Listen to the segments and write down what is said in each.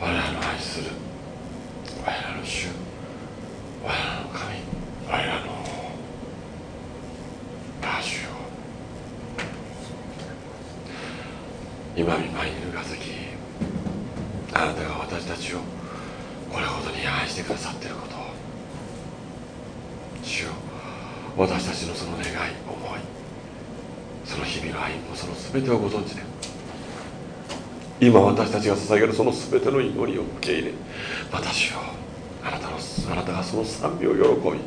我らの愛する。我らの主。我らの神。我らのああ主よ今見舞いにぬがずきあなたが私たちをこれほどに愛してくださっていることを主よ私たちのその願い思いその日々の歩みもその全てをご存知で今私たちが捧げるその全ての祈りを受け入れ私をあなたのあなたがその賛美を喜び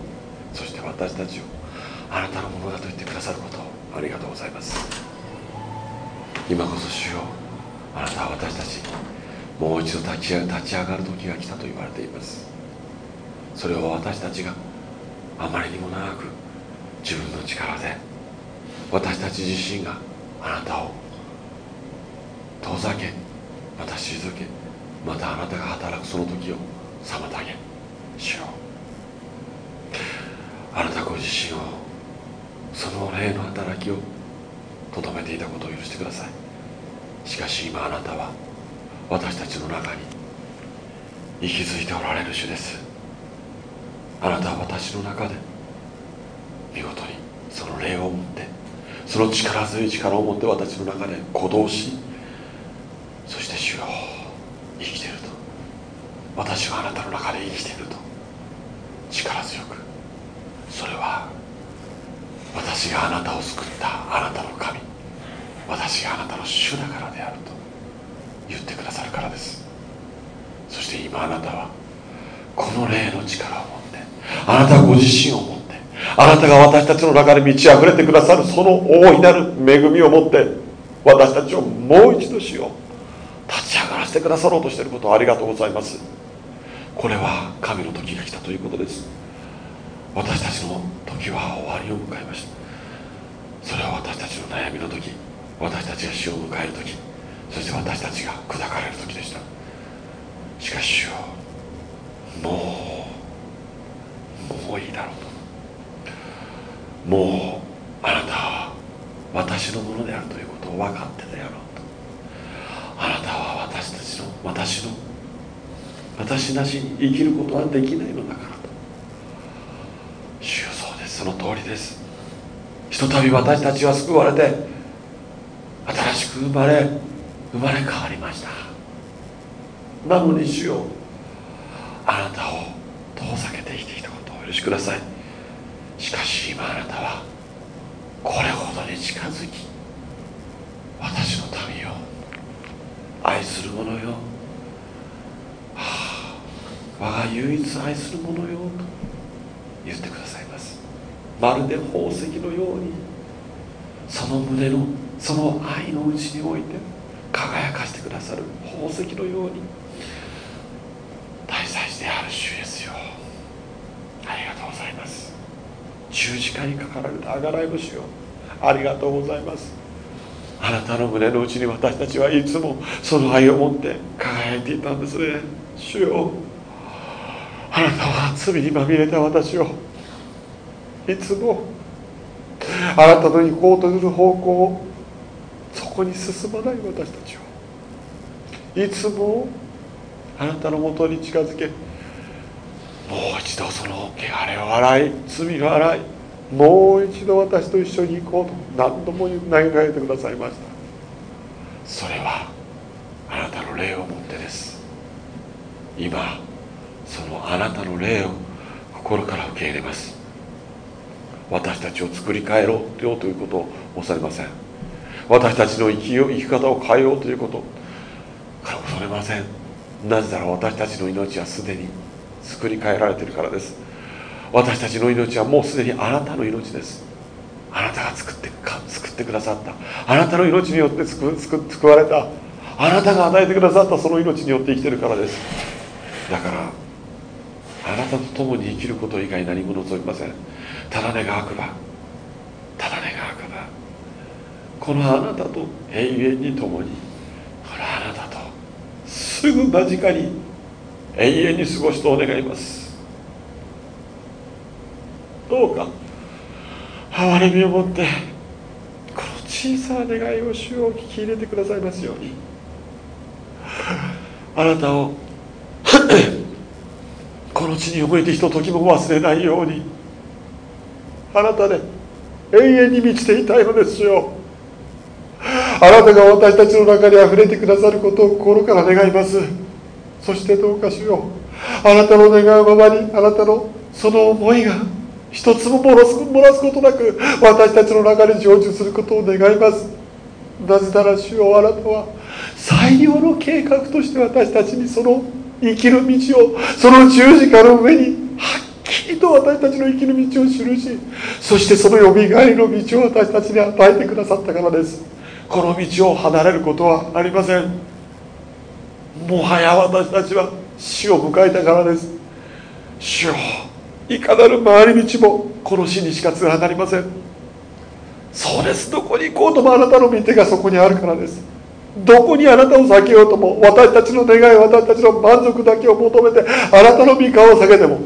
そして私たちをあなたのものだと言ってくださることをありがとうございます。今こそ主よあなたは私たちもう一度立ち立ち上がる時が来たと言われています。それを私たちがあまりにも長く自分の力で私たち自身があなたを遠ざけまた退けまたあなたが働くその時を妨げ主よ。うあなたご自身をその霊の働きをとどめていたことを許してください。しかし今あなたは私たちの中に息づいておられる主です。あなたは私の中で見事にその霊を持ってその力強い力を持って私の中で鼓動しそして主よ生きてると。私はあなたの中で生きていると。力強く。それは私があなたを救ったあなたの神。私があなたの主だからであると。言ってくださるからです。そして今あなたはこの霊の力を持ってあなたご自身を持ってあなたが私たちの中で満ち溢れてくださるその大いなる恵みを持って私たちをもう一度しよ。う立ち上がらせてくださろうとしていることをありがとうございます。これは神の時が来たということです。私たちの時は終わりを迎えました。それは私たちの悩みの時私たちが死を迎える時そして私たちが砕かれる時でした。しかし主よもうもういいだろうと。もうあなたは私のものであるということを分かってであろうあなたは私たちの私の私なしに生きることはできないのだからと。主よそうです。その通りです。ひとたび私たちは救われて新しく生まれ生まれ変わりました。なのに主よあなたを遠ざけて生きてきたことをお許しください。しかし今あなたはこれほどに近づき私の民を愛する者よ、はあ、我が唯一愛する者よ。と言ってくださいます。まるで宝石のように。その胸のその愛のうちにおいて輝かしてくださる宝石のように。大祭司である主ですよ。ありがとうございます。十字架にかかられたあがらいの主よ。ありがとうございます。あなたの胸の内に私たちはいつもその愛を持って輝いていたんですね。主よあなたは罪にまみれた私を。いつもあなたの行こうとする方向をそこに進まない私たちを。いつもあなたのもとに近づけもう一度その汚れを洗い罪を洗いもう一度私と一緒に行こうと何度も投げかけてくださいました。それはあなたの霊をもってです。今そのあなたの霊を心から受け入れます。私たちを作り変えろよということをおされません。私たちの生きよ生き方を変えようということから恐れません。なぜなら私たちの命はすでに作り変えられているからです。私たちの命はもうすでにあなたの命です。あなたが作ってか作ってくださった。あなたの命によって救救救われた。あなたが与えてくださった。その命によって生きてるからです。だからあなたと共に生きること以外何も望みません。ただ願わくばただ願わくばこのあなたと永遠に共にこのあなたとすぐ間近に永遠に過ごしと願います。どうか憐れみを持ってこの小さな願いを主を聞き入れてくださいますように。あなたを この地においてひとときも忘れないようにあなたで永遠に満ちていたいのですよ。あなたが私たちの中にあふれてくださることを心から願います。そしてどうかしよう。あなたの願うままにあなたのその思いが一つも漏らすことなく私たちの中に成就することを願います。なぜなら主よあなたは最良の計画として私たちにその生きる道をその十字架の上にはっきりと私たちの生きる道を記しそしてそのよみがえりの道を私たちに与えてくださったからです。この道を離れることはありません。もはや私たちは死を迎えたからです。主よいかなる回り道もこの死にしかつながりません。そうです。どこに行こうともあなたの御手がそこにあるからです。どこにあなたを避けようとも私たちの願い私たちの満足だけを求めてあなたの御顔を下げても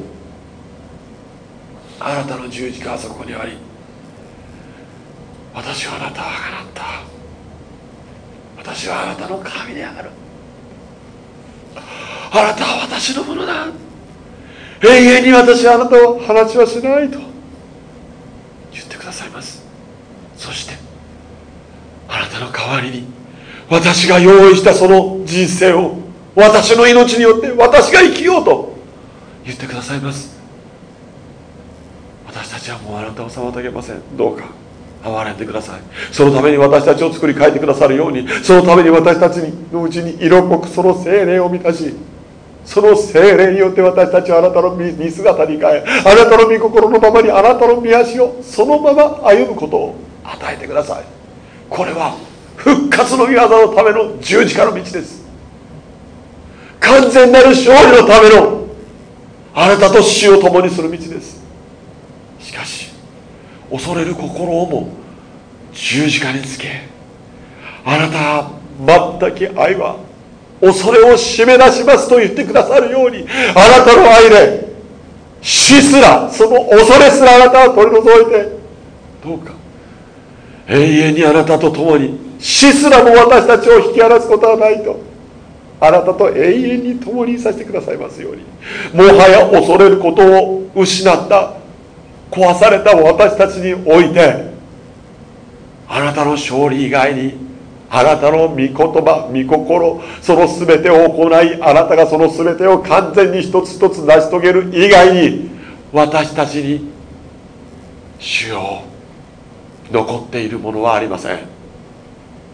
あなたの十字架はそこにあり私はあなたはあなた。私はあなたの神である。あなたは私のものだ。永遠に私はあなたを放ちはしないと言ってくださいます。そしてあなたの代わりに私が用意したその人生を私の命によって私が生きようと言ってくださいます。私たちはもうあなたを妨げません。どうか憐れんでください。そのために私たちを作り変えてくださるようにそのために私たちのうちに色濃くその精霊を満たしその精霊によって私たちはあなたの見姿に変えあなたの御心のままにあなたの御足をそのまま歩むことを与えてください。これは復活の御業のための十字架の道です。完全なる勝利のためのあなたと死を共にする道です。しかし恐れる心をも十字架につけあなたは全く愛は恐れを締め出しますと言ってくださるようにあなたの愛で死すらその恐れすらあなたは取り除いてどうか永遠にあなたと共に死すらも私たちを引き離すことはないとあなたと永遠に共にさせてくださいますようにもはや恐れることを失った壊された私たちにおいてあなたの勝利以外にあなたの御言葉御心その全てを行いあなたがその全てを完全に一つ一つ成し遂げる以外に私たちに主よ残っているものはありません。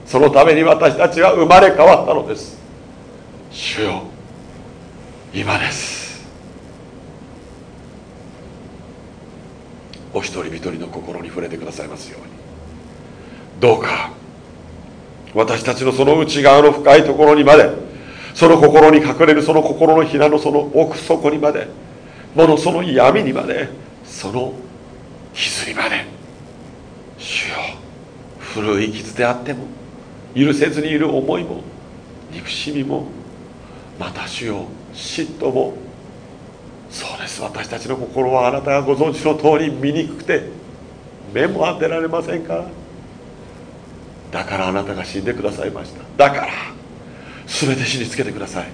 そのために私たちは生まれ変わったのです。主よ今です。お一人一人の心に触れてくださいますように。どうか私たちのその内側の深いところにまでその心に隠れるその心のひなのその奥底にまでものその闇にまでその傷にまで主よ古い傷であっても許せずにいる思いも憎しみもまた主よ嫉妬もそうです。私たちの心はあなたがご存知の通り醜くて目も当てられませんから。だからあなたが死んでくださいました。だから全て死につけてください。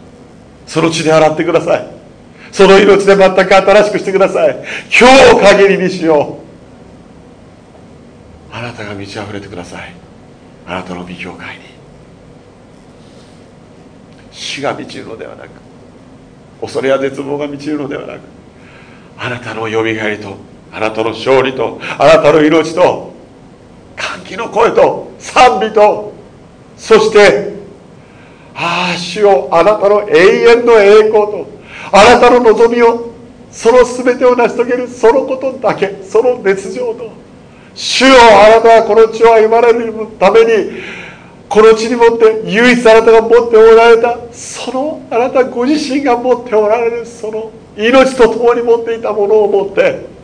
その血で洗ってください。その命で全く新しくしてください。今日限りにしよう。あなたが満ち溢れてください。あなたの美教会に。死が満ちるのではなく恐れや絶望が満ちるのではなくあなたのよみがえりとあなたの勝利とあなたの命と歓喜の声と賛美とそしてああ主よあなたの永遠の栄光とあなたの望みをその全てを成し遂げるそのことだけその熱情と主よあなたはこの地を歩まれるためにこの地にもって唯一あなたが持っておられたそのあなたご自身が持っておられるその命と共に持っていたものを持って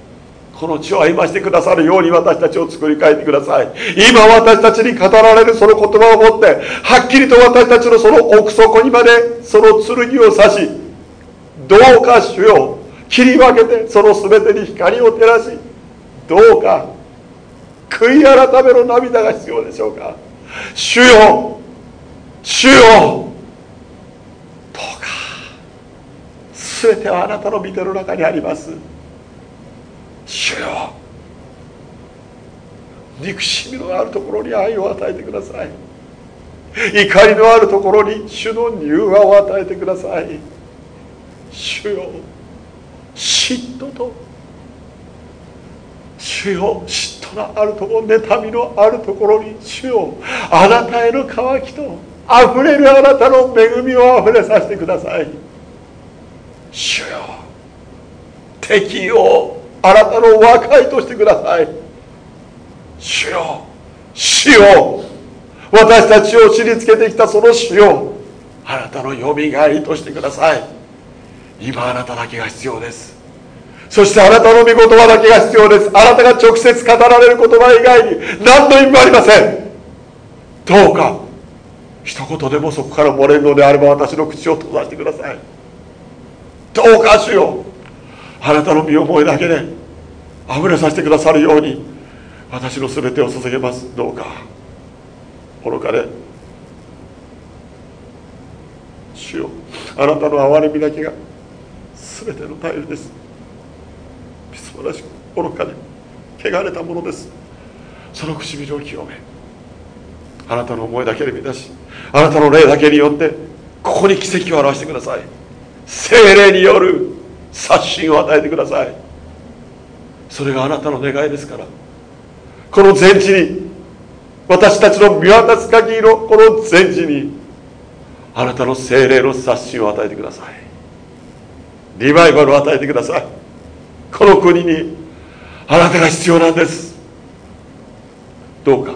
この地を歩ましてくださるように私たちを作り変えてください。今私たちに語られるその言葉を持ってはっきりと私たちのその奥底にまでその剣を刺しどうか主よ切り分けてその全てに光を照らしどうか悔い改めの涙が必要でしょうか。主よ主よどうかてはあなたの御手の中にあります。主よ。憎しみのあるところに愛を与えてください。怒りのあるところに主の柔和を与えてください。主よ嫉妬と主よ嫉妬のあるところ妬みのあるところに主よあなたへの渇きとあふれるあなたの恵みをあふれさせてください。主よ敵をあなたの和解としてください。主よ。主よ。私たちを知りつけてきたその主よ。あなたのよみがえりとしてください。今あなただけが必要です。そしてあなたの御言葉だけが必要です。あなたが直接語られる言葉以外に何の意味もありません。どうか。一言でもそこから漏れるのであれば私の口を閉ざしてください。どうかしよ。うあなたの身思いだけであふれさせてくださるように私の全てを捧げます。どうか愚かで主よあなたの憐れみだけが全ての頼りです。素晴らしく愚かで汚れたものです。その唇を清めあなたの思いだけで満たしあなたの霊だけによってここに奇跡を表してください。精霊による刷新を与えてください。それがあなたの願いですから。この全地に私たちの見渡す限りのこの全地にあなたの精霊の刷新を与えてください。リバイバルを与えてください。この国にあなたが必要なんです。どうか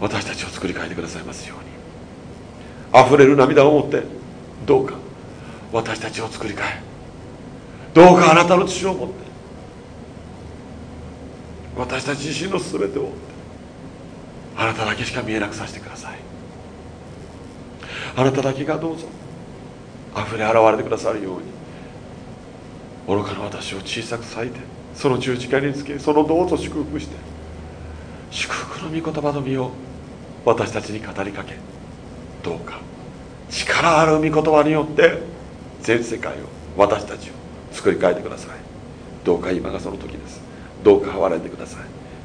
私たちを作り変えてくださいますように。溢れる涙を持ってどうか私たちを作り変えどうかあなたの血を持って。私たち自身の全てをあなただけしか見えなくさせてください。あなただけがどうぞ。溢れ現れてくださるように。愚かな私を小さく裂いてその十字架につけそのどうぞ祝福して祝福の御言葉の実を私たちに語りかけどうか力ある御言葉によって全世界を私たちを作り変えてください。どうか今がその時です。どうか憐れんでください。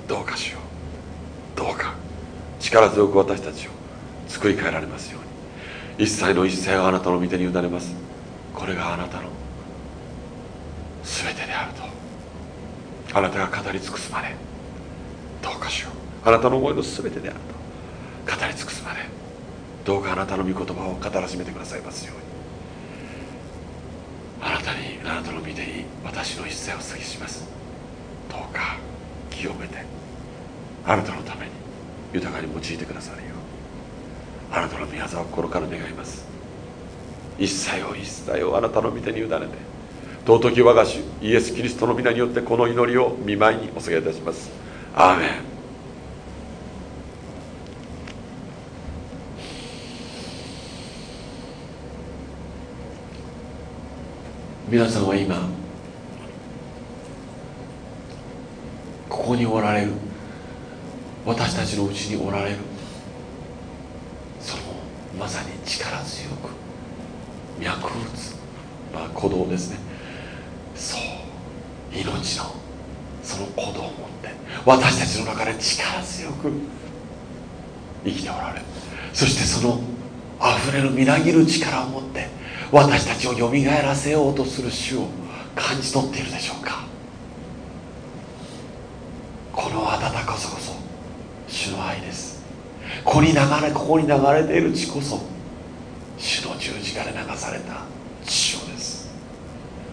どうかしよう。どうか力強く私たちを作り変えられますように。一切の一切をあなたの御手に委ねます。これがあなたの全てであると。あなたが語り尽くすまで。どうかしよう。あなたの思いの全てであると。語り尽くすまで。どうかあなたの御言葉を語らしめてくださいますように。あなたにあなたの御手に私の一切を過ぎします。どうか清めてあなたのために豊かに用いてくださるようあなたの御業を心から願います。一切を一切をあなたの御手に委ねて尊き我が主イエス・キリストの皆によってこの祈りを見舞いにお告げいたします。アーメン。皆さんは今ここにおられる。私たちのうちにおられる。そのまさに力強く脈打つ、まあ、鼓動ですね。そう命のその鼓動を持って私たちの中で力強く生きておられる。そしてその溢れるみなぎる力を持って私たちをよみがえらせようとする主を感じ取っているでしょうか。この温かさこそ主の愛です。ここに流れここに流れている血こそ主の十字架で流された血を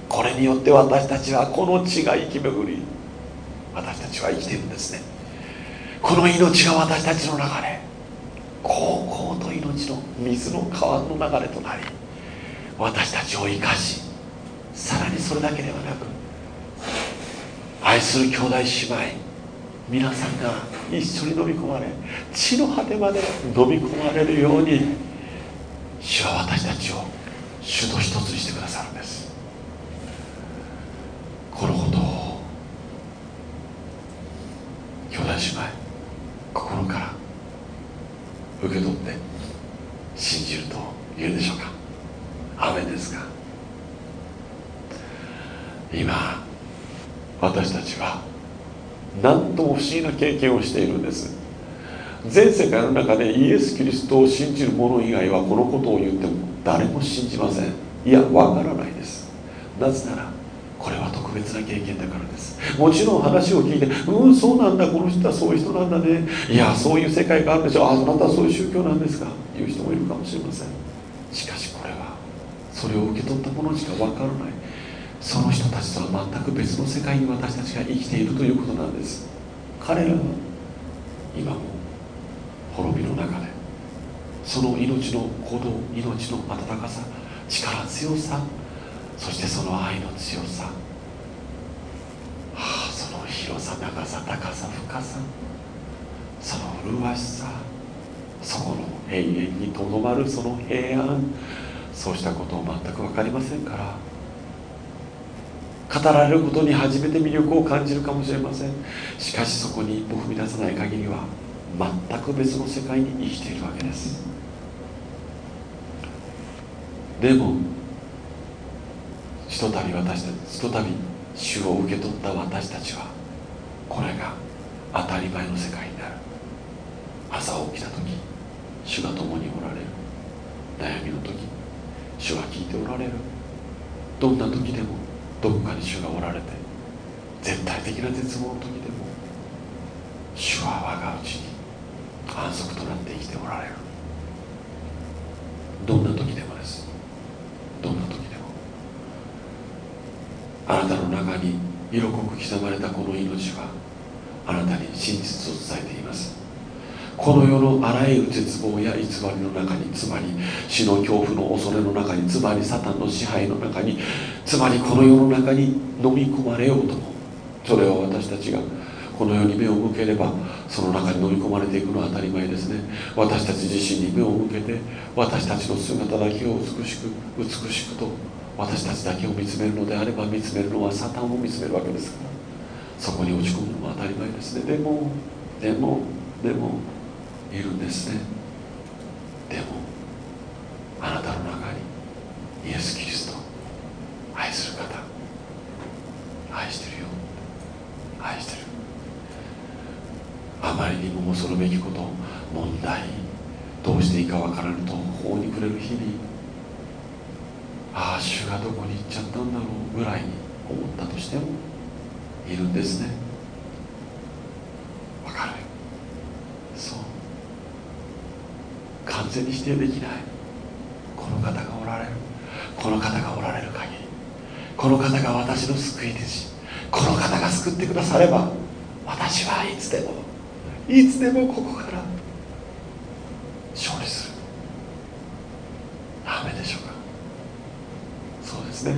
これによって私たちはこの血が生き巡り私たちは生きているんですね。この命が私たちの流れこうと命の水の川の流れとなり私たちを生かしさらにそれだけではなく愛する兄弟姉妹皆さんが一緒に飲み込まれ地の果てまで飲み込まれるように主は私たちを主と一つにしてくださるんです。このことを兄弟姉妹心から受け取って信じると言えるでしょうか。雨ですか今私たちは何とも不思議な経験をしているんです。全世界の中でイエス・キリストを信じる者以外はこのことを言っても誰も信じません。いやわからないです。なぜならこれは特別な経験だからです。もちろん話を聞いてうんそうなんだこの人はそういう人なんだね。いやそういう世界があるでしょあなたはそういう宗教なんですか。いう人もいるかもしれません。それを受け取った者しかわからない。その人たちとは全く別の世界に私たちが生きているということなんです。彼らは今も滅びの中でその命の鼓動命の温かさ力強さそしてその愛の強さ、はあ、その広さ長さ高さ深さその麗しさそこの永遠にとどまるその平安。そうしたことを全く分かりませんから語られることに初めて魅力を感じるかもしれません。しかしそこに一歩踏み出さない限りは全く別の世界に生きているわけです。でもひとたび私たちひとたび主を受け取った私たちはこれが当たり前の世界になる。朝起きた時主が共におられる。悩みの時主は聞いておられる。どんな時でもどこかに主がおられて絶対的な絶望の時でも主は我がうちに安息となって生きておられる。どんな時でもです。どんな時でも。あなたの中に色濃く刻まれたこの命はあなたに真実を伝えています。この世のあらゆる絶望や偽りの中につまり死の恐怖の恐れの中につまりサタンの支配の中につまりこの世の中に飲み込まれようと。もそれを私たちがこの世に目を向ければその中に飲み込まれていくのは当たり前ですね。私たち自身に目を向けて私たちの姿だけを美しく美しくと私たちだけを見つめるのであれば見つめるのはサタンを見つめるわけですからそこに落ち込むのは当たり前ですね。でもでもでもいるんですね。でもあなたの中にイエス・キリスト愛する方愛してるよ愛してる。あまりにも恐るべきこと問題どうしていいかわからぬと法に暮れる日々。ああ主がどこに行っちゃったんだろうぐらいに思ったとしてもいるんですね。わかるそう全に否定できない。この方がおられる。この方がおられる限り。この方が私の救い主。この方が救ってくだされば私はいつでもいつでもここから勝利する。ダメでしょうか。そうですね。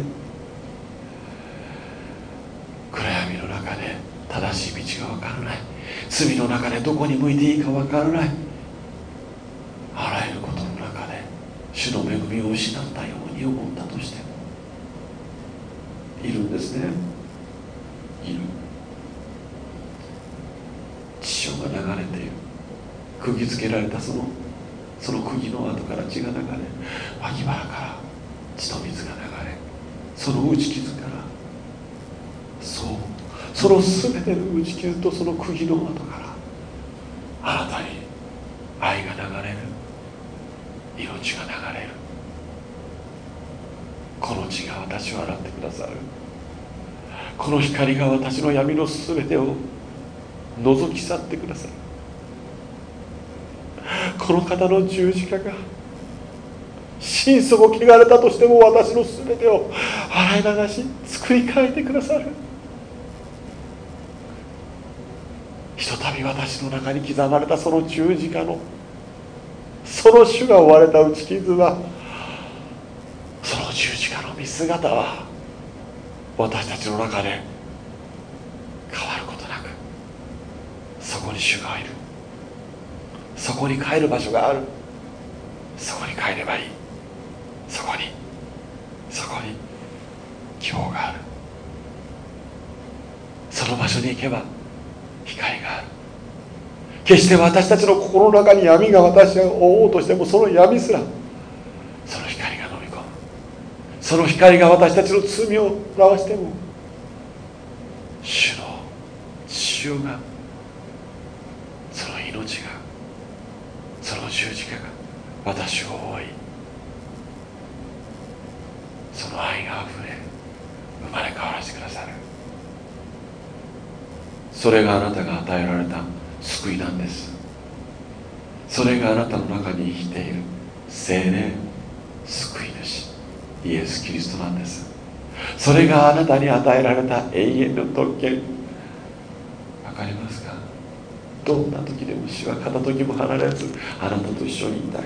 暗闇の中で正しい道が分からない。罪の中でどこに向いていいか分からないあらゆることの中で主の恵みを失ったように思ったとしても。いるんですね。いる。血潮が流れている。釘付けられたそのその釘の跡から血が流れ脇腹から血と水が流れその打ち傷からそう。その全ての打ち傷とその釘の跡からあなたに愛が流れる命が流れるこの血が私を洗ってくださるこの光が私の闇の全てを覗き去ってくださるこの方の十字架が心底汚れたとしても私の全てを洗い流し作り変えてくださる。ひとたび私の中に刻まれたその十字架のその主が追われた打ち傷はその十字架の見姿は私たちの中で変わることなくそこに主がいる。そこに帰る場所がある。そこに帰ればいい。そこにそこに希望がある。その場所に行けば光がある。決して私たちの心の中に闇が私を覆おうとしてもその闇すらその光が私たちの罪を表しても主の潮がその命がその十字架が私を覆いその愛があふれ生まれ変わらせてくださる。それがあなたが与えられた救いなんです。それがあなたの中に生きている精霊救いイエス・キリストなんです。それがあなたに与えられた永遠の特権。わかりますか？どんな時でも死は片時も離れずあなたと一緒にいたい。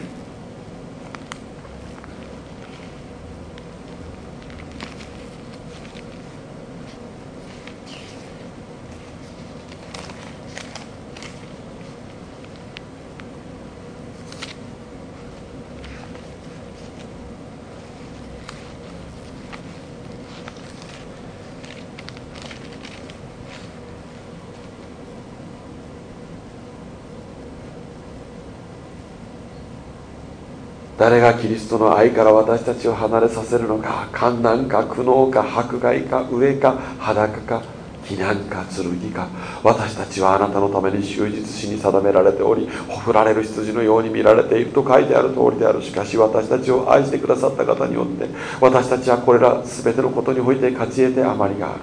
誰がキリストの愛から私たちを離れさせるのか観難か苦悩か迫害か飢えか裸か避難か剣か。私たちはあなたのために終日死に定められておりほふられる羊のように見られていると書いてある通りである。しかし私たちを愛してくださった方によって私たちはこれら全てのことにおいて勝ち得て余りがある。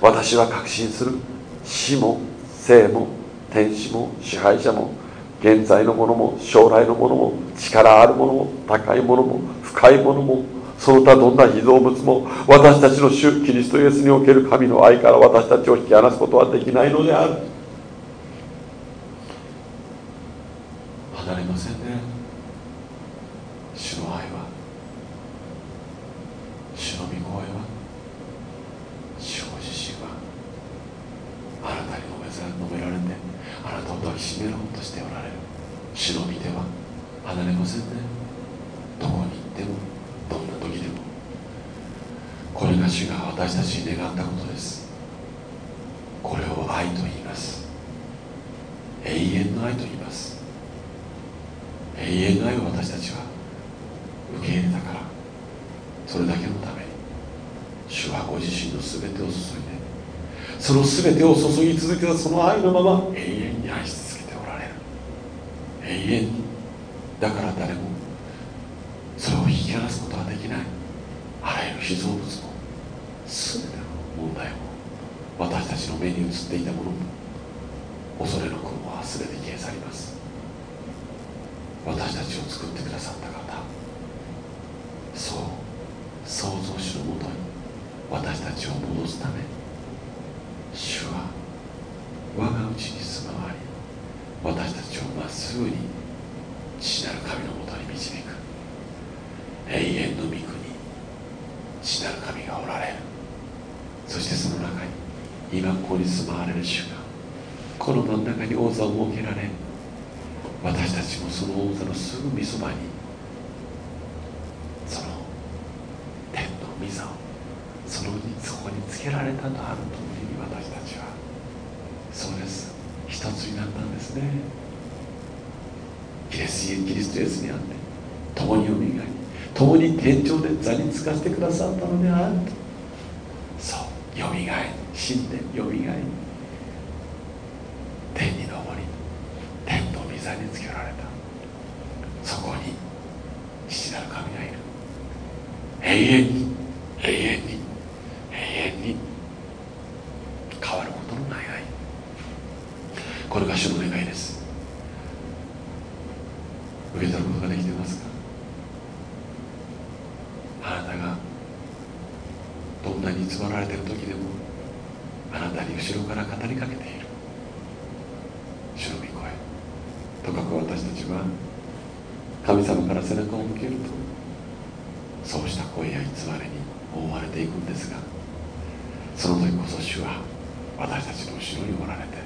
私は確信する。死も生も天使も支配者も現在のものも将来のものも力あるものも高いものも深いものもその他どんな被造物も私たちの主キリストイエスにおける神の愛から私たちを引き離すことはできないのである離れませんね主の愛は主の御声は主ご自身はあなたに述べられてあなたを抱きしめろうとしておられる主の御手は離れませんねどこに行ってもどんな時でもこれが主が私たちに願ったことですこれを愛と言います永遠の愛と言います永遠の愛を私たちは受け入れたからそれだけのために主はご自身の全てを注いでその全てを注ぎ続けたその愛のまま永遠に愛し続けておられる永遠にだから誰もそれを引き離すことはできないあらゆる被造物も全ての問題も私たちの目に映っていたものも恐れの雲は全て消え去ります私たちを作ってくださった方そう創造主のもとに私たちを戻すため主は我がうちに住まわり私たちをまっすぐに父なる神のもとに導く。永遠の御国。父なる神がおられる。そしてその中に今ここに住まわれる主がこの真ん中に王座を設けられ私たちもその王座のすぐみそばにその天の御座をそのそこにつけられたとあるときに私たちはそうですなったんですね。キリスキリストイエスにあって共によみがえり共に天井で座につかせてくださったのである。とそうよみがえり死んでよみがえり天に昇り天の御座につけられた。そこに父なる神がいる。永遠に永遠に永遠に変わることのない愛これが主の願いです受け取ることができていますかあなたがどんなに偽られている時でもあなたに後ろから語りかけている主の御声とかく私たちは神様から背中を向けるとそうした声や偽りに覆われていくんですがその時こそ主は私たちの後ろにおられて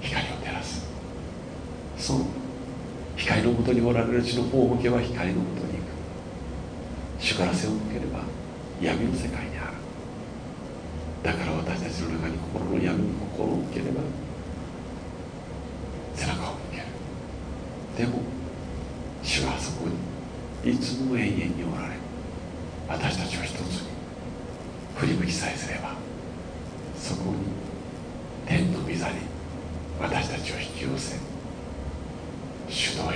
光を照らすそう光のもとにおられる主の方を向けば光のもとに行く。主から背を向ければ闇の世界にある。だから私たちの中に心の闇に心を向ければ背中を向ける。でも主はそこにいつも永遠におられ私たちは一つに振り向きさえすればそこに座に私たちを引き寄せ主の永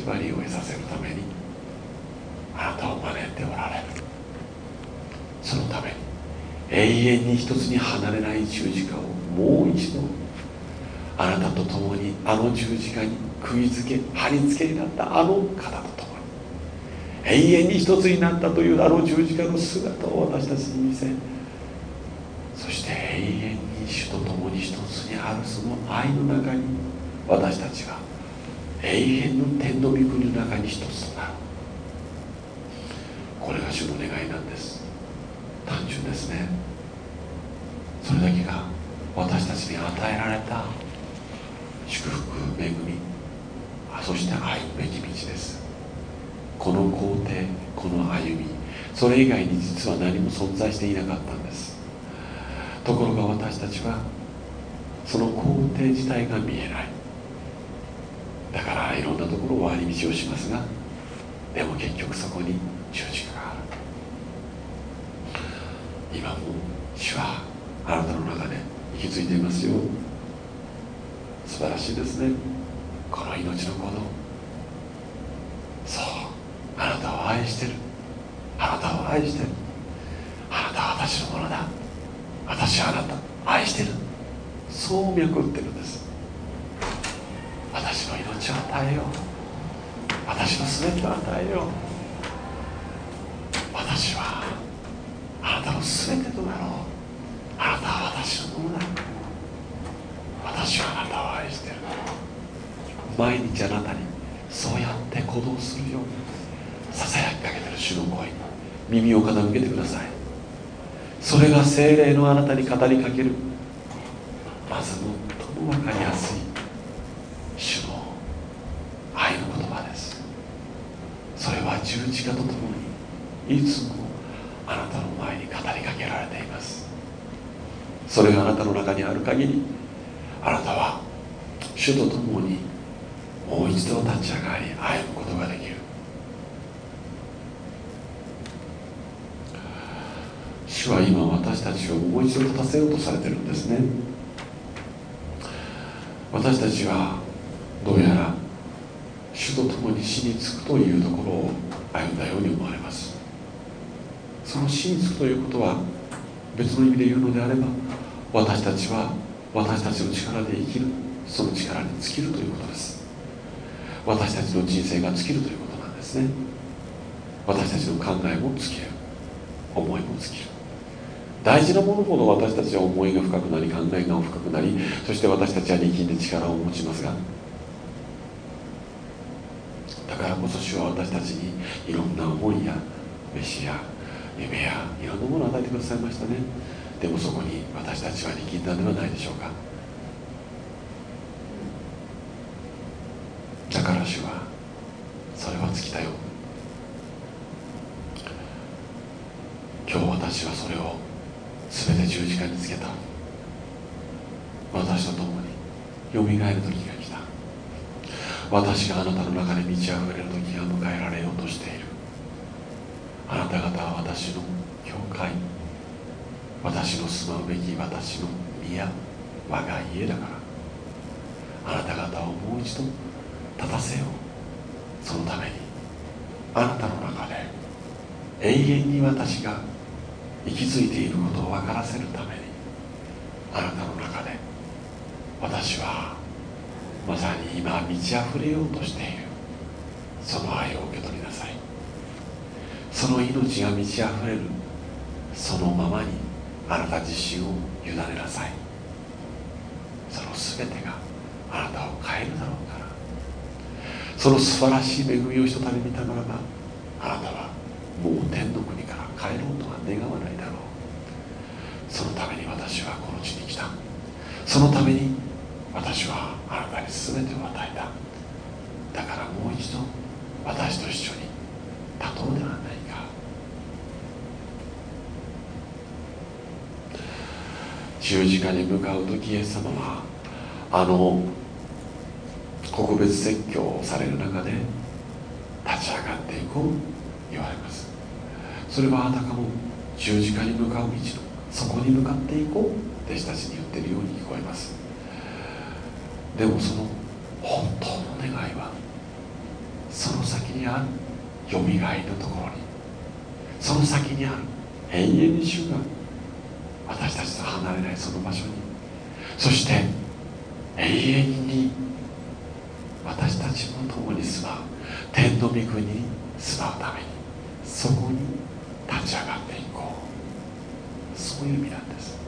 遠の交わりを得させるためにあなたを招いておられる。そのために永遠に一つに離れない十字架をもう一度あなたと共にあの十字架に釘付け貼り付けになったあの方と共に永遠に一つになったというあの十字架の姿を私たちに見せそして永遠に主と共に一つにあるその愛の中に私たちが永遠の天の御国の中に一つとなるこれが主の願いなんです。単純ですね。それだけが私たちに与えられた祝福恵みそして愛むべき道です。この工程この歩みそれ以外に実は何も存在していなかったんです。ところが私たちはその工程自体が見えない。だからいろんなところを割り道をしますがでも結局そこに十字架がある。今も主はあなたの中で息づいていますよ。素晴らしいですね。この命の行動そう。あなたを愛してる。あなたを愛してる。あなたは私のものだ。私はあなた愛してる。そう脈打ってるんです。私を与えよう。私の全てを与えよう。私はあなたの全てとなろう。あなたは私のものだ。私はあなたを愛してる毎日あなたにそうやって行動するように。ささやきかけてる主の声。に耳を傾けてください。それが精霊のあなたに語りかける。まず最も分かりやすい主の愛の言葉ですそれは十字架とともにいつもあなたの前に語りかけられています。それがあなたの中にある限りあなたは主と共にもう一度立ち上がり歩むことができる。主は今私たちをもう一度立たせようとされてるんですね。私たちはどうやら主と共に死につくというところを歩んだように思われます。その死につくということは別の意味で言うのであれば私たちは私たちの力で生きるその力に尽きるということです。私たちの人生が尽きるということなんですね。私たちの考えも尽きる。思いも尽きる。大事なものほど私たちは思いが深くなり考えが深くなりそして私たちは力んで力を持ちますがだからこそ主は私たちにいろんな思いや飯や夢やいろんなものを与えてくださいましたね。でもそこに私たちは力んだんではないでしょうか。だから主はそれは尽きたよ。今日私はそれを全て十字架につけた。私と共によみがえる時が来た。私があなたの中で満ち溢れる時が迎えられようとしているあなた方は私の教会私の住まうべき私の宮我が家だから。あなた方をもう一度立たせよう。そのためにあなたの中で永遠に私が息づいていることを分からせるためにあなたの中で私はまさに今満ち溢れようとしている。その愛を受け取りなさい。その命が満ち溢れるそのままにあなた自身を委ねなさい。その全てがあなたを変えるだろうから。その素晴らしい恵みをひとたび見たならばあなたはもう天の国から帰ろうとは願わないだろう。そのために私はこの地に来た。そのために私はあなたに全てを与えた。だからもう一度私と一緒に立とうではないか十字架に向かう時イエス様はあの告別説教をされる中で立ち上がっていこう言われます。それはあたかも十字架に向かう道のそこに向かっていこう弟子たちに言ってるように聞こえます。でもその本当の願いはその先にあるよみがえりのところにその先にある永遠に主が私たちと離れないその場所に。そして永遠に私たちも共に住まう。天の御国に住まうためにそこに立ち上がっていこう。そういう意味なんです。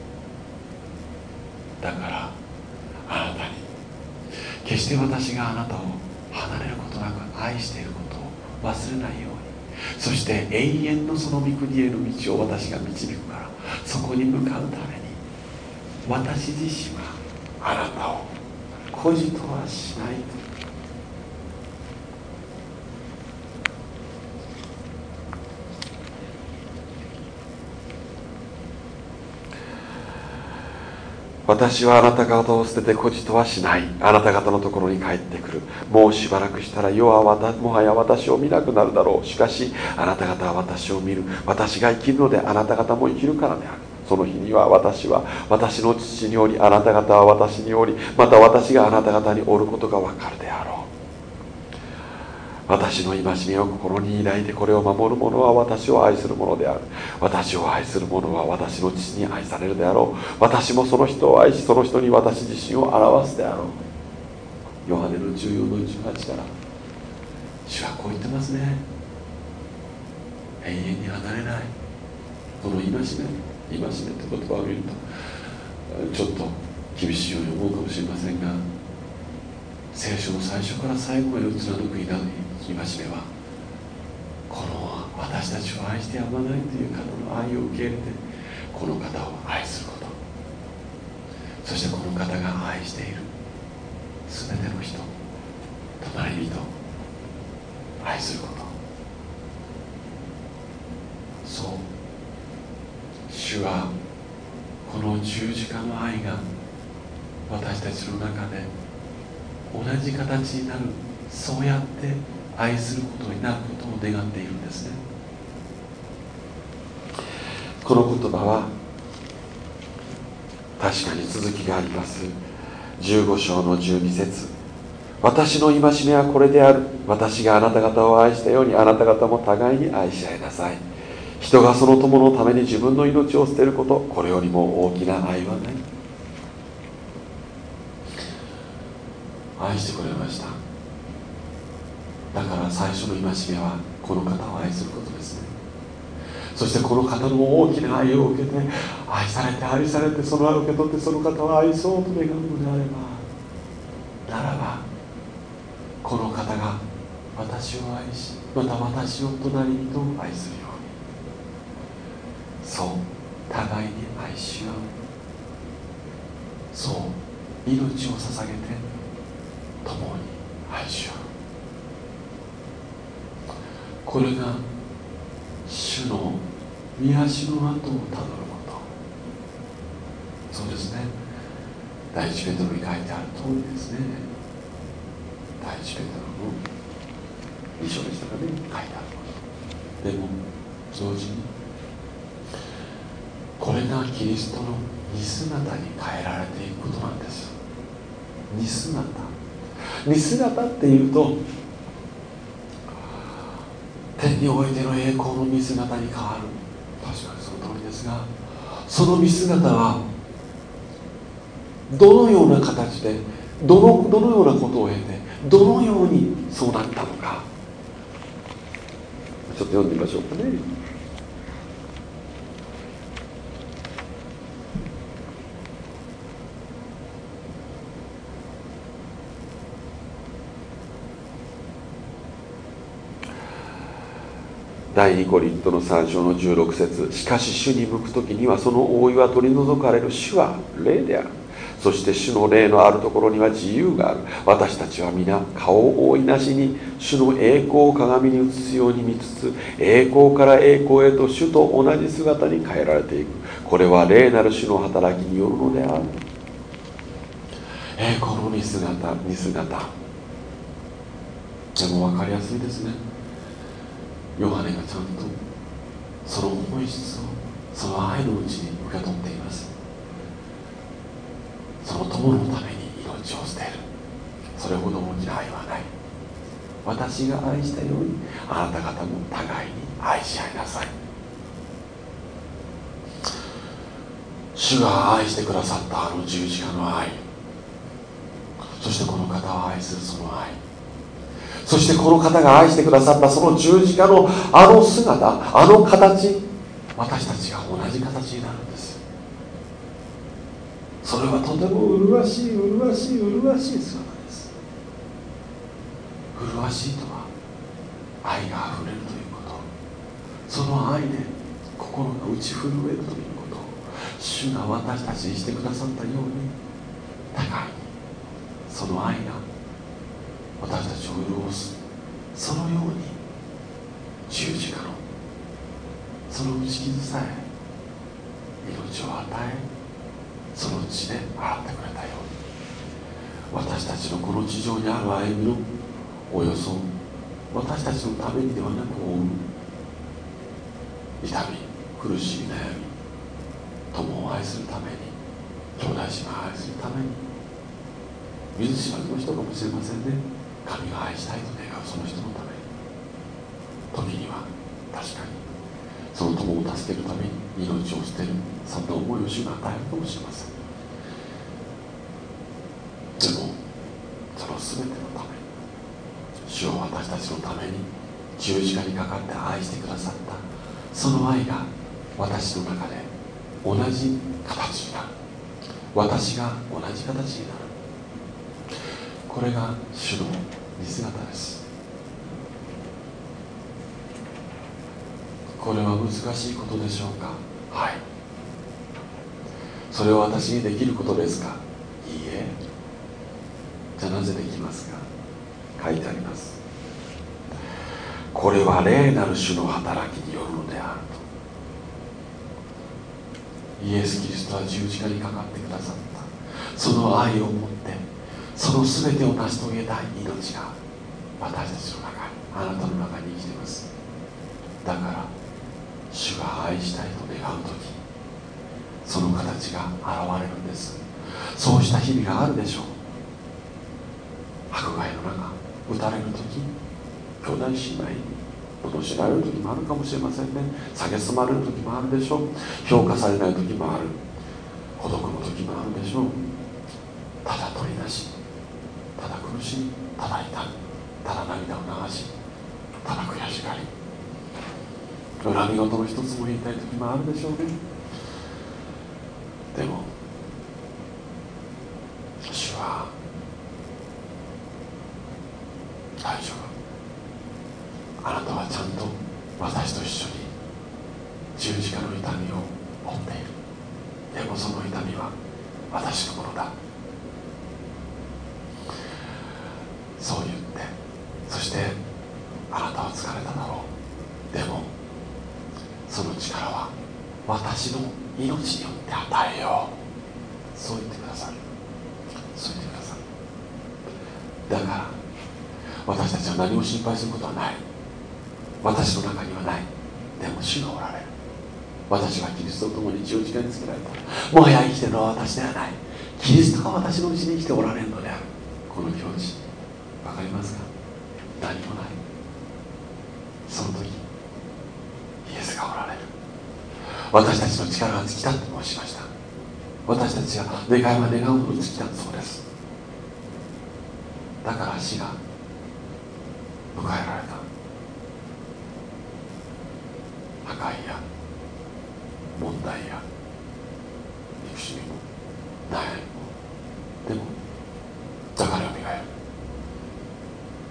だからあなたに決して私があなたを離れることなく愛していることを忘れないように。そして永遠のその御国への道を私が導くから。そこに向かうために私自身はあなたを孤児とはしないと。私はあなた方を捨てて孤児とはしない。あなた方のところに帰ってくる。もうしばらくしたら世はもはや私を見なくなるだろう。しかしあなた方は私を見る。私が生きるのであなた方も生きるからである。その日には私は私の父におりあなた方は私におりまた私があなた方におることがわかるであろう。私の戒めを心に抱いてこれを守る者は私を愛する者である。私を愛する者は私の父に愛されるであろう。私もその人を愛しその人に私自身を表すであろう。ヨハネの14の18から。主はこう言ってますね。永遠に離れない。この戒め戒めって言葉を見るとちょっと厳しいように思うかもしれませんが聖書の最初から最後まで貫く祈り。戒めはこの私たちを愛してやまないという方の愛を受け入れてこの方を愛すること。そしてこの方が愛している全ての人隣人愛すること。そう。主はこの十字架の愛が私たちの中で同じ形になる。そうやって愛することになることを願っているんですね。この言葉は確かに続きがあります。15章の12節。私の戒めはこれである。私があなた方を愛したようにあなた方も互いに愛し合いなさい。人がその友のために自分の命を捨てることこれよりも大きな愛はない。愛してくれました。だから最初の戒めはこの方を愛することですね。そしてこの方の大きな愛を受けて愛されて愛されてその愛を受け取ってその方を愛そうと願うのであればならばこの方が私を愛しまた私を隣人を愛するようにそう互いに愛し合うそう命を捧げて共に愛し合う。これが主の見足の跡をたどること。そうですね。第一ペトロに書いてある通りですね。第一ペトロの2章でしたかね。書いてあること。でも同時にこれがキリストの似姿に変えられていくことなんです。似姿。似姿っていうと天においての栄光の見姿に変わる。確かにその通りですがその見姿はどのような形でどのどのようなことを経てどのようにそうなったのか。ちょっと読んでみましょうかね。第2コリントの3章の16節。しかし主に向く時にはその覆いは取り除かれる主は霊である。そして主の霊のあるところには自由がある。私たちは皆顔を覆いなしに主の栄光を鏡に映すように見つつ栄光から栄光へと主と同じ姿に変えられていく。これは霊なる主の働きによるのである。栄光の見姿見姿。でも分かりやすいですね。ヨハネがちゃんとその本質をその愛のうちに受け取っていますその友のために命を捨てるそれほど大きな愛はない私が愛したようにあなた方も互いに愛し合いなさい主が愛してくださったあの十字架の愛そしてこの方を愛するその愛そしてこの方が愛してくださったその十字架のあの姿あの形私たちが同じ形になるんです。それはとても麗しい麗しい麗しい姿です。麗しいとは愛があふれるということ。その愛で心が打ち震えるということ。主が私たちにしてくださったように高い。その愛が私たちを潤すそのように十字架のその打ち傷さえ命を与えその血で洗ってくれたように私たちのこの地上にある歩みのおよそ私たちのためにではなく負う痛み苦しい悩み友を愛するために兄弟姉妹を愛するために水知らずの人かもしれませんね。神が愛したいと願うその人のため。時には確かに。その友を助けるために命を捨てる。そんな思いを主が与えるかもしれません。でもその全てのため主を私たちのために十字架にかかって愛してくださった。その愛が私の中で同じ形になる。私が同じ形になる。これが主の見姿です。これは難しいことでしょうか？はい。それは私にできることですか？いいえ。じゃあなぜできますか？書いてあります。これは霊なる主の働きによるのであると。イエス・キリストは十字架にかかってくださった。その愛を持ってその全てを成し遂げたい命が私たちの中あなたの中に生きています。だから主が愛したいと願う時その形が現れるんです。そうした日々があるでしょう。迫害の中打たれる時兄弟姉妹に罵られる時もあるかもしれませんね。蔑まれる時もあるでしょう。評価されない時もある。孤独の時もあるでしょう。ただ取りなし。苦しみただいたただ涙を流しただ悔しがり。恨み事の一つも言いたい時もあるでしょうね。でも主は大丈夫あなたはちゃんと私と一緒に十字架の痛みを負っているでもその痛みは私のものだそう言ってそしてあなたは疲れただろうでもその力は私の命によって与えようそう言ってくださるそう言ってくださるだから私たちは何も心配することはない。私の中にはない。でも主がおられる。私はキリストと共に十字架につけられた。もはや生きてるのは私ではない。キリストが私のうちに生きておられるのである。この境地分かりますか？何もない。その時イエスがおられる。私たちの力が尽きたって申しました。私たちが願いは願うほど尽きたそうです。だから死が迎えられた破壊や問題や憎しみも悩みもでもだから蘇る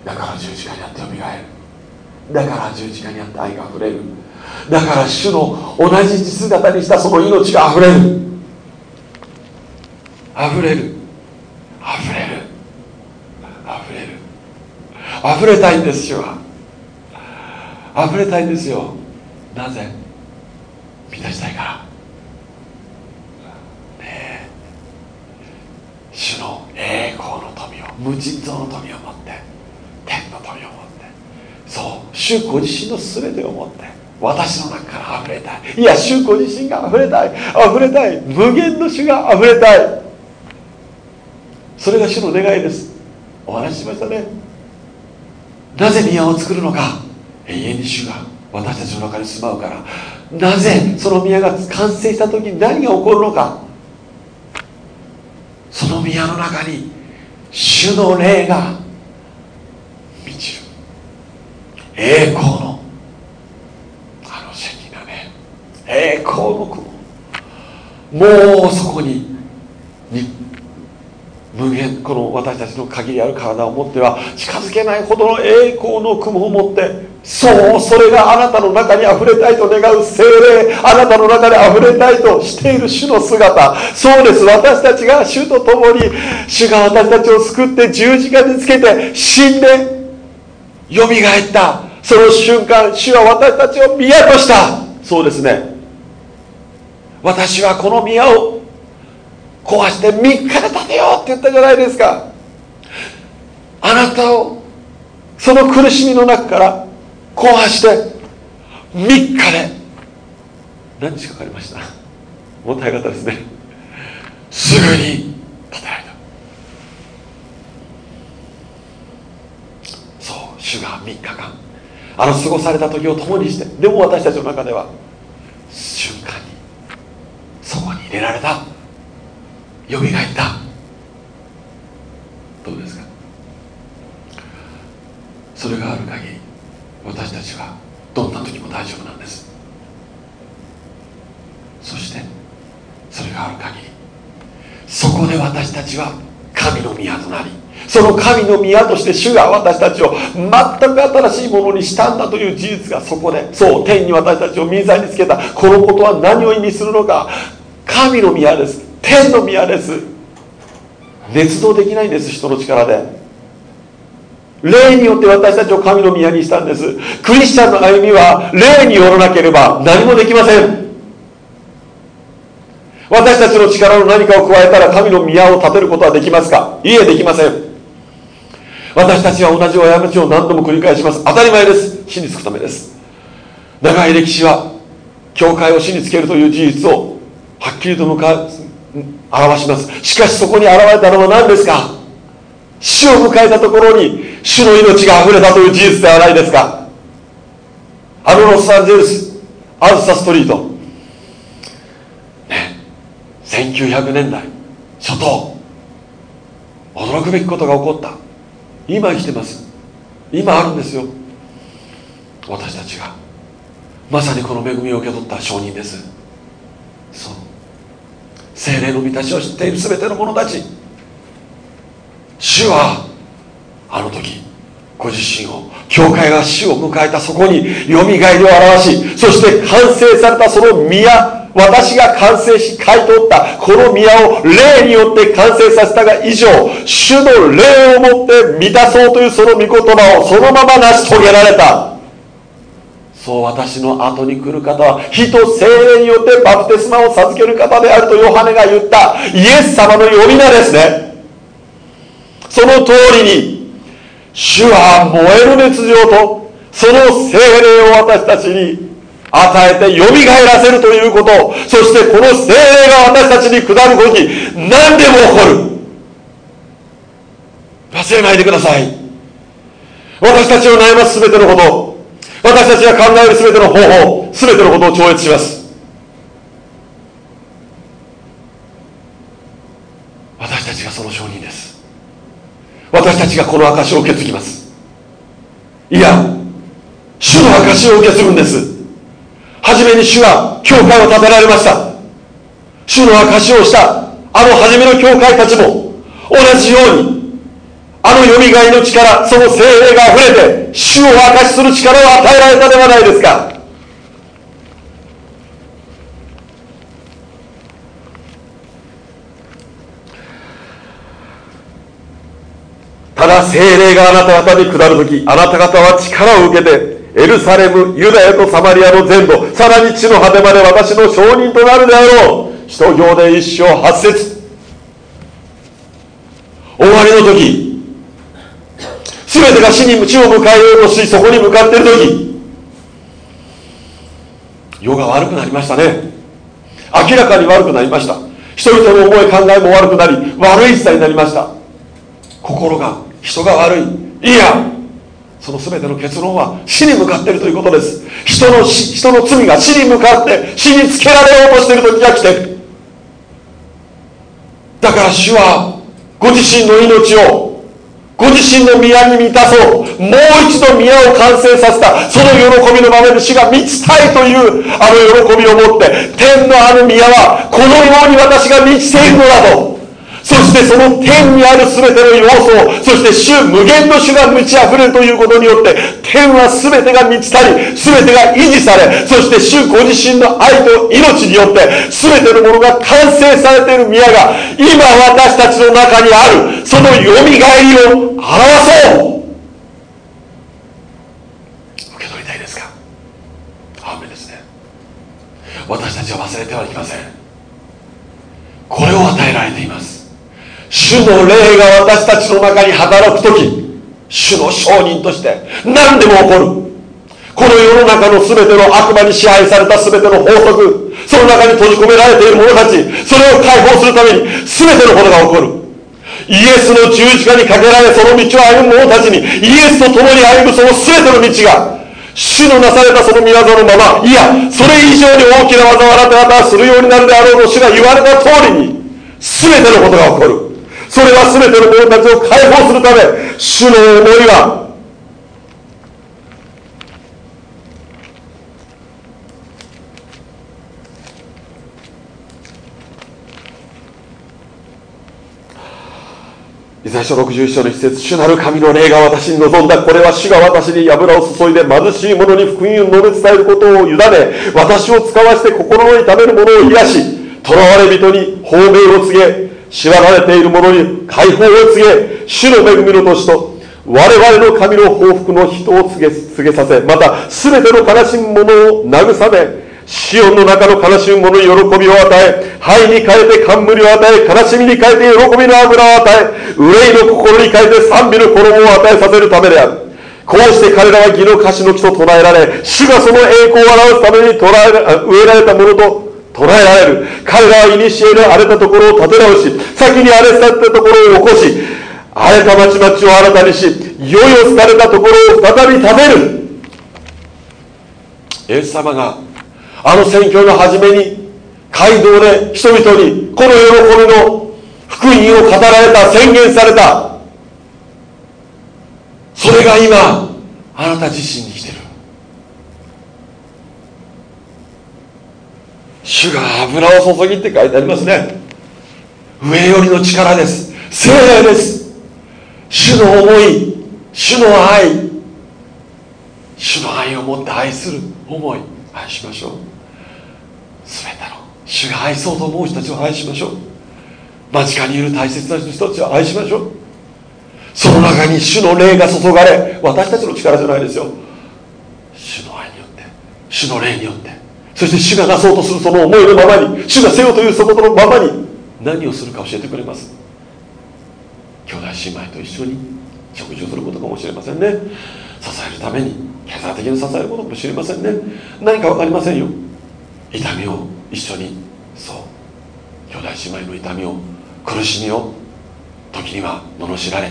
だから十字架にあってよみがえるだから十字架にあって愛があふれるだから主の同じ姿にしたその命があふれる。あふれる。あふれる。あふれる。あふれたいんです主はあふれたいんですよ。なぜ？満たしたいから。ねえ。主の栄光の富を無尽蔵の富を持って天の富を持ってそう主ご自身の全てを持って私の中から溢れたい。いや主ご自身が溢れたい。溢れたい。無限の主が溢れたい。それが主の願いです。お話ししましたね。なぜ宮を作るのか。永遠に主が私たちの中に住まうから。なぜその宮が完成した時に何が起こるのか。その宮の中に主の霊が満ちる。栄光の赤なね栄光の雲もうそこに無限この私たちの限りある体を持っては近づけないほどの栄光の雲を持ってそうそれがあなたの中にあふれたいと願う精霊あなたの中であふれたいとしている主の姿そうです。私たちが主と共に主が私たちを救って十字架につけて死んでよみがえった。その瞬間主は私たちを宮とした。そうですね。私はこの宮を壊して3日で建てようって言ったじゃないですか。あなたをその苦しみの中から壊して3日で何日かかりました。もったいかったですね。すぐに建てられた。そう主が3日間あの過ごされた時を共にしてでも私たちの中では瞬間にそこに入れられた。よみがえった。どうですか？それがある限り私たちはどんな時も大丈夫なんです。そしてそれがある限りそこで私たちは神の宮となりその神の宮として主が私たちを全く新しいものにしたんだという事実がそこでそう天に私たちを水座につけた。このことは何を意味するのか神の宮です。天の宮です。熱動できないんです人の力で。霊によって私たちを神の宮にしたんです。クリスチャンの歩みは霊によらなければ何もできません。私たちの力の何かを加えたら神の宮を建てることはできますか？いいえできません。私たちは同じ過ちを何度も繰り返します。当たり前です。死につくためです。長い歴史は教会を死につけるという事実をはっきりと向か表します。しかしそこに現れたのは何ですか？死を迎えたところに主の命が溢れたという事実ではないですか？あのロサンゼルスアズサストリート。ね1900年代初頭。驚くべきことが起こった。今生きてます。今あるんですよ。私たちが。まさにこの恵みを受け取った証人です。精霊の満たしを知っている全ての者たち。主はあの時ご自身を教会が死を迎えたそこによみがえりを表しそして完成されたその宮私が完成し買い取ったこの宮を霊によって完成させたが以上主の霊をもって満たそうというその御言葉をそのまま成し遂げられた。そう私の後に来る方は火と精霊によってバプテスマを授ける方であるとヨハネが言った。イエス様の呼び名ですね。その通りに主は燃える熱情とその精霊を私たちに与えて蘇らせるということ。そしてこの精霊が私たちに下る時何でも起こる。忘れないでください。私たちを悩ます全てのこと。私たちが考える全ての方法全てのことを超越します。私たちがその証人です。私たちがこの証を受け継ぎます。いや主の証を受け継ぐんです。初めに主は教会を建てられました。主の証をしたあの初めの教会たちも同じようにあのよみがえの力その精霊が溢れて主を証しする力を与えられたではないですか。ただ精霊があなた方に下る時あなた方は力を受けてエルサレムユダヤとサマリアの全土さらに地の果てまで私の証人となるであろう。使徒行で一生八節。終わりの時全てが死に地を迎えようとしそこに向かっている時世が悪くなりましたね。明らかに悪くなりました。人々の思い考えも悪くなり悪い時代になりました。心が人が悪い。いやその全ての結論は死に向かっているということです。人の人の罪が死に向かって死につけられようとしている時が来て。だから主はご自身の命をご自身の宮に満たそう。もう一度宮を完成させた。その喜びの場面で主が満ちたいというあの喜びを持って天のある宮はこのように私が満ちているのだと。そしてその天にある全ての要素そして主無限の主が満ち溢れるということによって天は全てが満ちたり全てが維持されそして主ご自身の愛と命によって全てのものが完成されている宮が今私たちの中にあるそのよみがえりを表そう。受け取りたいですか？アーメですね。私たちは忘れてはいけません。これを与えられています。主の霊が私たちの中に働く時主の証人として何でも起こる。この世の中の全ての悪魔に支配された全ての法則その中に閉じ込められている者たちそれを解放するために全てのことが起こる。イエスの十字架にかけられその道を歩む者たちにイエスと共に歩むその全ての道が主のなされたその御業のままいやそれ以上に大きな技をあなた方はするようになるであろうと主が言われた通りに全てのことが起こる。それは全ての者たちを解放するため主の思いはイザヤ書61章の一節主なる神の霊が私に望んだ。これは主が私に油を注いで貧しい者に福音を述べ伝えることを委ね私を使わせて心の痛める者を癒し囚われ人に褒美を告げ縛られている者に解放を告げ主の恵みの年と我々の神の報復の人を告げ告げさせまた全ての悲しむ者を慰めシオンの中の悲しむ者に喜びを与え灰に変えて冠を与え悲しみに変えて喜びの油を与え憂いの心に変えて賛美の衣を与えさせるためである。こうして彼らは義の歌詞の木と唱えられ主がその栄光を表すために捉え植えられたものと捉えられる。彼らは古の荒れたところを立て直し先に荒れ去ったところを起こし荒れた町々を新たにし世々廃れたところを再び立てる。イエス様があの選挙の初めに街道で人々にこの喜びの福音を語られた宣言された。それが今あなた自身に来てる。主が油を注ぎって書いてありますね。上よりの力です。精霊です。主の思い主の愛。主の愛を持って愛する思い。愛しましょう。全ての主が愛そうと思う人たちを愛しましょう。間近にいる大切な人たちを愛しましょう。その中に主の霊が注がれ私たちの力じゃないですよ。主の愛によって主の霊によって。そして主がなそうとするその思いのままに主がせよというそののままに何をするか教えてくれます。兄弟姉妹と一緒に食事をすることかもしれませんね。支えるために経済的に支えることかもしれませんね。何か分かりませんよ。痛みを一緒にそう。兄弟姉妹の痛みを苦しみを時には罵られ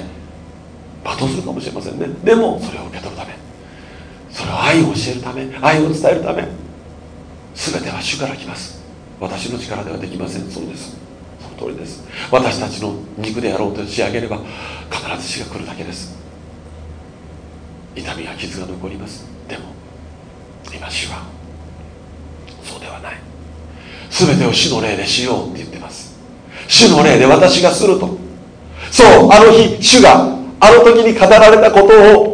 罵倒するかもしれませんね。でもそれを受け取るため。それを愛を教えるため愛を伝えるため。全ては主から来ます。私の力ではできません。そうです。その通りです。私たちの肉でやろうと仕上げれば必ず死が来るだけです。痛みや傷が残ります。でも今主はそうではない。全てを主の霊でしようって言ってます。主の霊で私がすると。そうあの日主があの時に語られたことを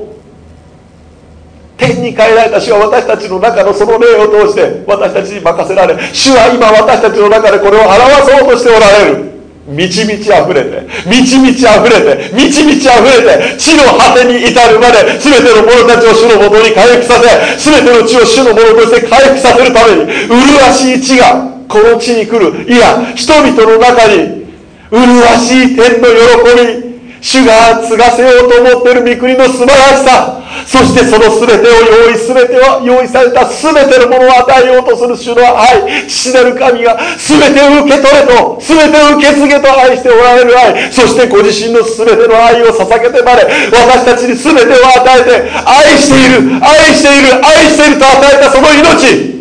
天に変えられた主は私たちの中のその霊を通して私たちに任せられ主は今私たちの中でこれを表そうとしておられる。満ち満ち溢れて満ち満ち溢れて満ち満ち溢れて地の果てに至るまで全ての者たちを主のもとに回復させ全ての地を主のものとして回復させるために麗しい地がこの地に来る。いや人々の中に麗しい天の喜び主が継がせようと思っている御国の素晴らしさ。そしてその全てを用意全ては用意された全てのものを与えようとする主の愛。父なる神が全てを受け取れと全てを受け継げと愛しておられる愛。そしてご自身の全ての愛を捧げてまで私たちに全てを与えて愛している愛している愛していると与えたその命。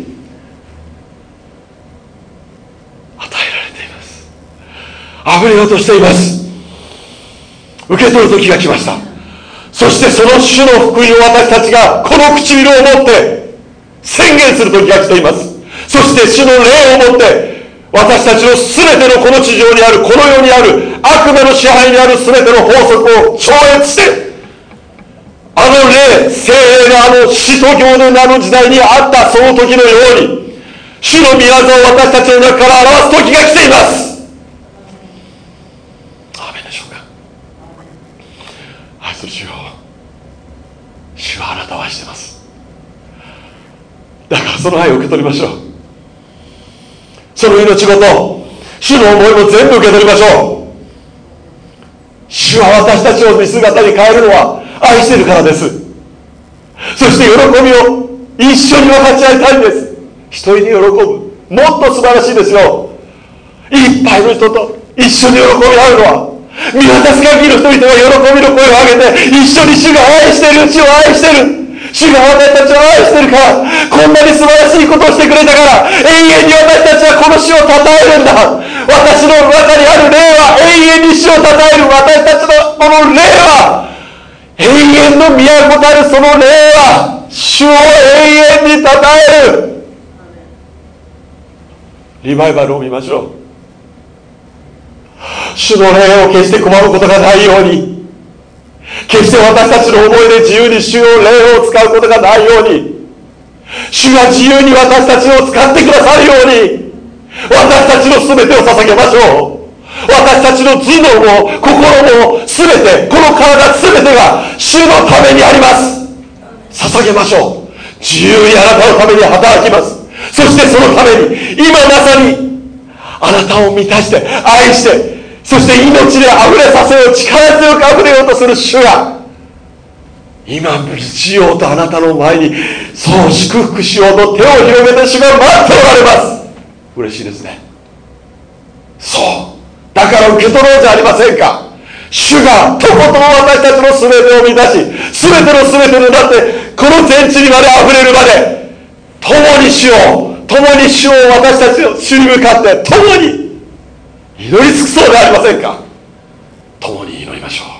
与えられています。溢れようとしています。受け取る時が来ました。そしてその主の福音を私たちがこの唇を持って宣言する時が来ています。そして主の霊を持って私たちの全てのこの地上にあるこの世にある悪魔の支配にある全ての法則を超越してあの霊精霊があの使徒行の名の時代にあったその時のように主の御業を私たちの中から表す時が来ていまする主よ主はあなたを愛してます。だからその愛を受け取りましょう。その命ごと主の思いも全部受け取りましょう。主は私たちを見姿に変えるのは愛しているからです。そして喜びを一緒に分かち合いたいんです。一人で喜ぶもっと素晴らしいですよ。いっぱいの人と一緒に喜び合うのは見渡す限りの人々は喜びの声を上げて一緒に主が愛してる主を愛してる。主が私たちを愛してるからこんなに素晴らしいことをしてくれたから永遠に私たちはこの主を称えるんだ。私の中にある霊は永遠に主を称える。私たちのこの霊は永遠の都たるその霊は主を永遠に称える。リバイバルを見ましょう。主の霊を決して困ることがないように。決して私たちの思いで自由に主を霊を使うことがないように。主が自由に私たちを使ってくださるように。私たちの全てを捧げましょう。私たちの頭脳も心も全てこの体全てが主のためにあります。捧げましょう。自由にあなたのために働きます。そしてそのために今まさにあなたを満たして愛してそして命で溢れさせよう力強く溢れようとする主が今しようとあなたの前にそう祝福しようと手を広げて主が待っておられます。嬉しいですね。そう。だから受け取ろうじゃありませんか。主がとことん私たちの全てを満たし全ての全てのだってこの全地にまで溢れるまで共にしよう。共に主を私たちを主に向かって共に祈り尽くそうではありませんか。共に祈りましょう。